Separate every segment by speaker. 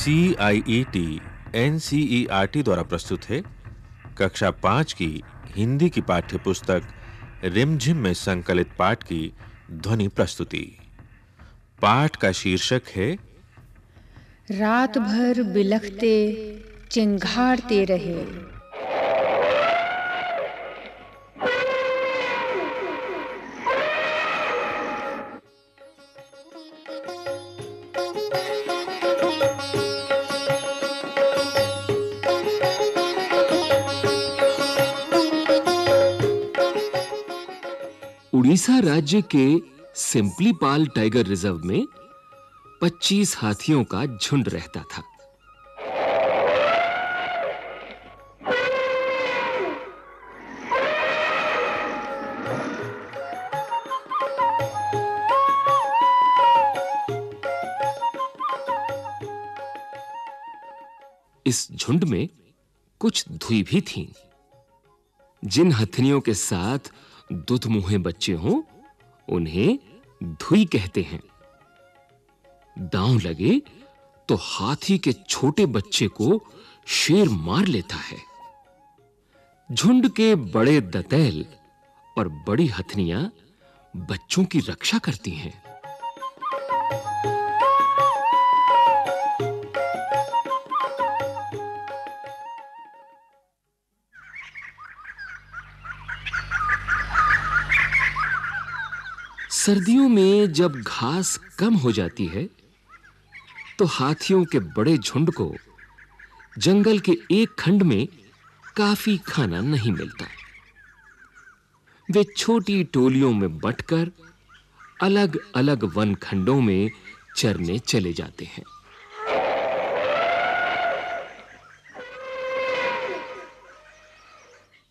Speaker 1: C I E T N C E R T द्वारा प्रस्तुत है कक्षा पाँच की हिंदी की पाठ्य पुस्तक रिमझिम में संकलित पाठ की ध्वनि प्रस्तुति। पाठ का शीर्षक है
Speaker 2: रात भर बिलखते चिंघाड़ते रहे।
Speaker 3: उड़ीसा राज्य के सिंपलीपाल टाइगर रिज़र्व में 25 हाथियों का झुंड रहता था। इस झुंड में कुछ धुई भी थीं। जिन हथनियों के साथ दुधमुहे बच्चे हों, उन्हें धुई कहते हैं। दांव लगे तो हाथी के छोटे बच्चे को शेर मार लेता है। झुंड के बड़े दतैल और बड़ी हथनियाँ बच्चों की रक्षा करती हैं। सर्दियों में जब घास कम हो जाती है तो हाथियों के बड़े झुंड को जंगल के एक खंड में काफ़ी खाना नहीं मिलता। वे छोटी टोलियों में बंटकर अलग-अलग वन खंडों में चरने चले जाते हैं।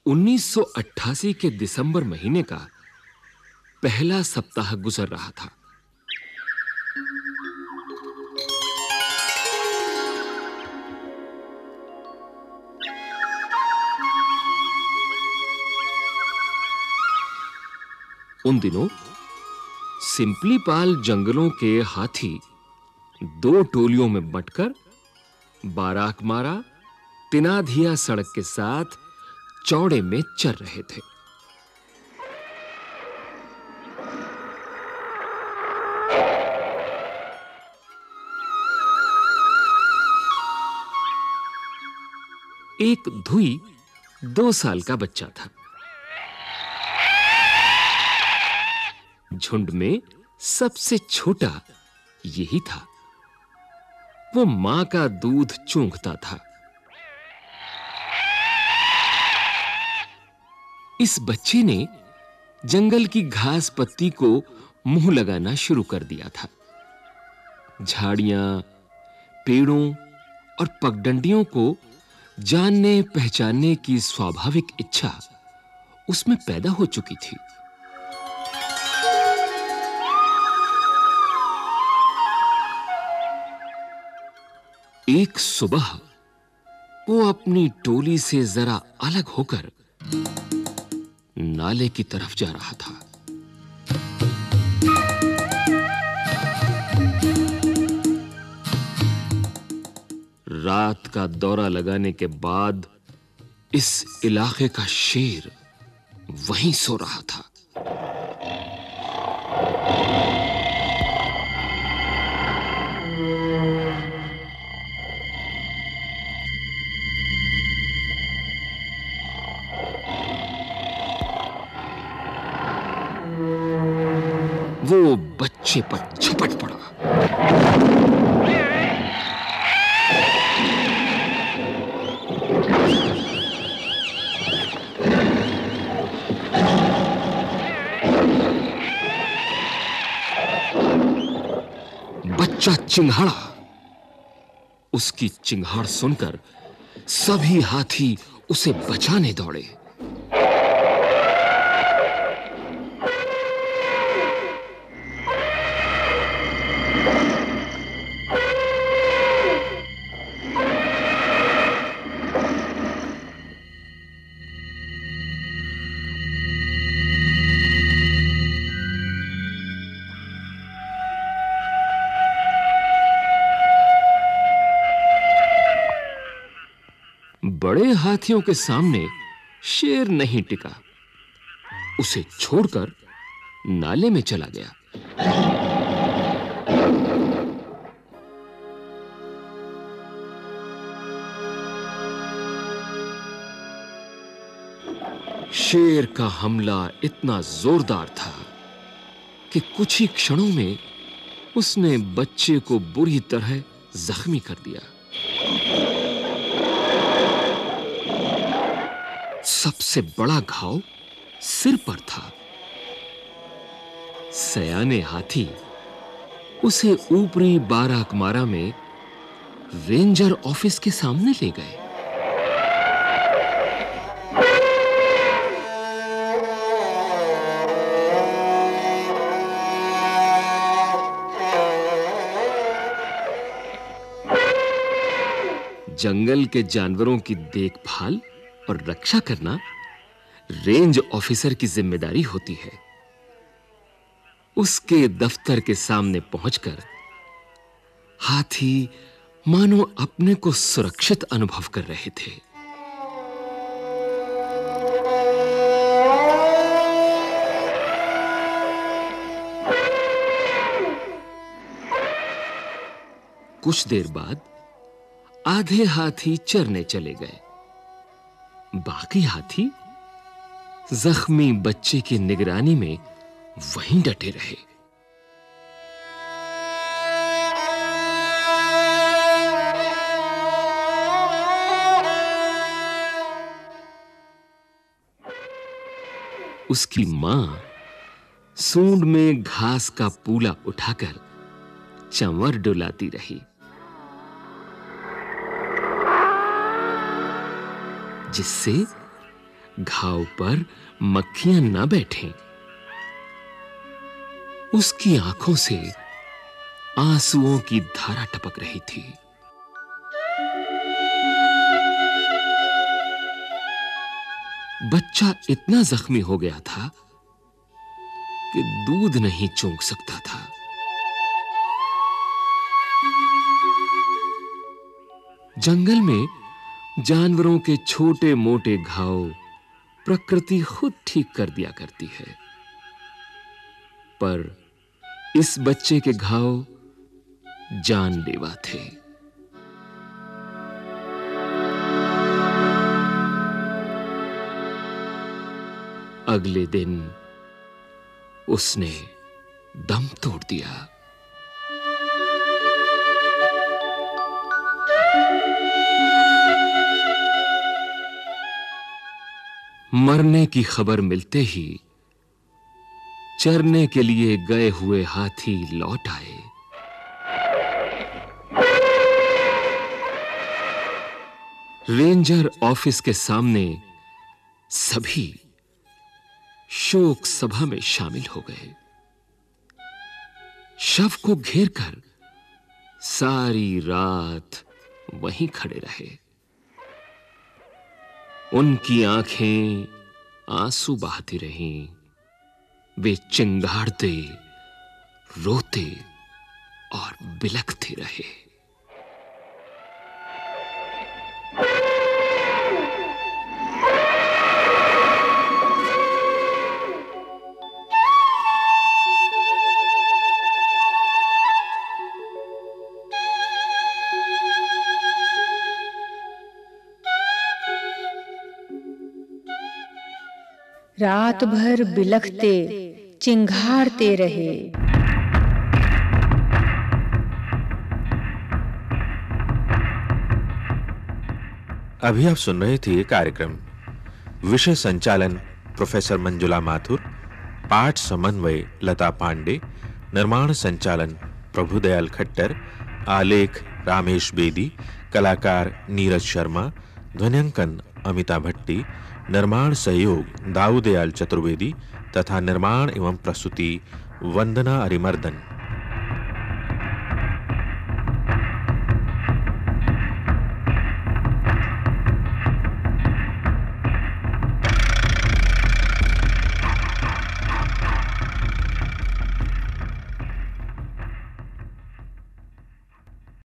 Speaker 3: उन्नीस सौ अट्ठासी के दिसंबर महीने का पहला सप्ताह गुजर रहा था। उन दिनों, सिंपलीपाल जंगलों के हाथी दो टोलियों में बंटकर बाराकमारा तिनाधिया सड़क के साथ चौड़े में चल रहे थे। एक धुई दो साल का बच्चा था। झुंड में सबसे छोटा यही था। वो माँ का दूध चूंघता था। इस बच्चे ने जंगल की घास पत्ती को मुँह लगाना शुरू कर दिया था। झाड़ियाँ, पेड़ों और पगडंडियों को जानने, पहचानने की स्वाभाविक इच्छा उसमें पैदा हो चुकी थी। एक सुबह वो अपनी टोली से जरा अलग होकर नाले की तरफ़ जा रहा था। रात का दौरा लगाने के बाद इस इलाके का शेर वहीं सो रहा था। वो बच्चे पर झपट पड़ा। चिंघाड़ा। उसकी चिंघाड़ सुनकर सभी हाथी उसे बचाने दौड़े। हाथियों के सामने शेर नहीं टिका। उसे छोड़कर नाले में चला गया। शेर का हमला इतना जोरदार था कि कुछ ही क्षणों में उसने बच्चे को बुरी तरह जख्मी कर दिया। सबसे बड़ा घाव सिर पर था। सयाने हाथी उसे ऊपरी बाराकमारा में रेंजर ऑफ़िस के सामने ले गए। जंगल के जानवरों की देखभाल और रक्षा करना रेंज ऑफिसर की ज़िम्मेदारी होती है। उसके दफ्तर के सामने पहुंचकर हाथी मानो अपने को सुरक्षित अनुभव कर रहे थे। कुछ देर बाद आधे हाथी चरने चले गए। बाकी हाथी जख्मी बच्चे की निगरानी में वहीं डटे रहे। उसकी माँ सूंड में घास का पूला उठाकर चंवर डुलाती रही। जिससे घाव पर मक्खियाँ न बैठें। उसकी आँखों से आंसुओं की धारा टपक रही थी। बच्चा इतना जख्मी हो गया था कि दूध नहीं चूंक सकता था। जंगल में जानवरों के छोटे मोटे घाव प्रकृति खुद ठीक कर दिया करती है। पर इस बच्चे के घाव जानलेवा थे। अगले दिन उसने दम तोड़ दिया। मरने की खबर मिलते ही चरने के लिए गए हुए हाथी लौट आए। रेंजर ऑफ़िस के सामने सभी शोक सभा में शामिल हो गए। शव को घेरकर सारी रात वहीं खड़े रहे। उनकी आँखें आँसू बहाती रहीं। वे चिंगाड़ते रोते और बिलखते रहे।
Speaker 2: रात भर बिलखते चिंघाड़ते रहे।
Speaker 1: अभी आप सुन रहे थे कार्यक्रम। विषय संचालन प्रोफेसर मंजुला माथुर, पाठ समन्वय लता पांडे, निर्माण संचालन प्रभुदयाल खट्टर, आलेख रामेश बेदी, कलाकार नीरज शर्मा ध्वनिंकन अमिता भट्टी निर्माण सहयोग दाऊदयाल चतुर्वेदी तथा निर्माण एवं प्रस्तुति वंदना अरिमर्दन।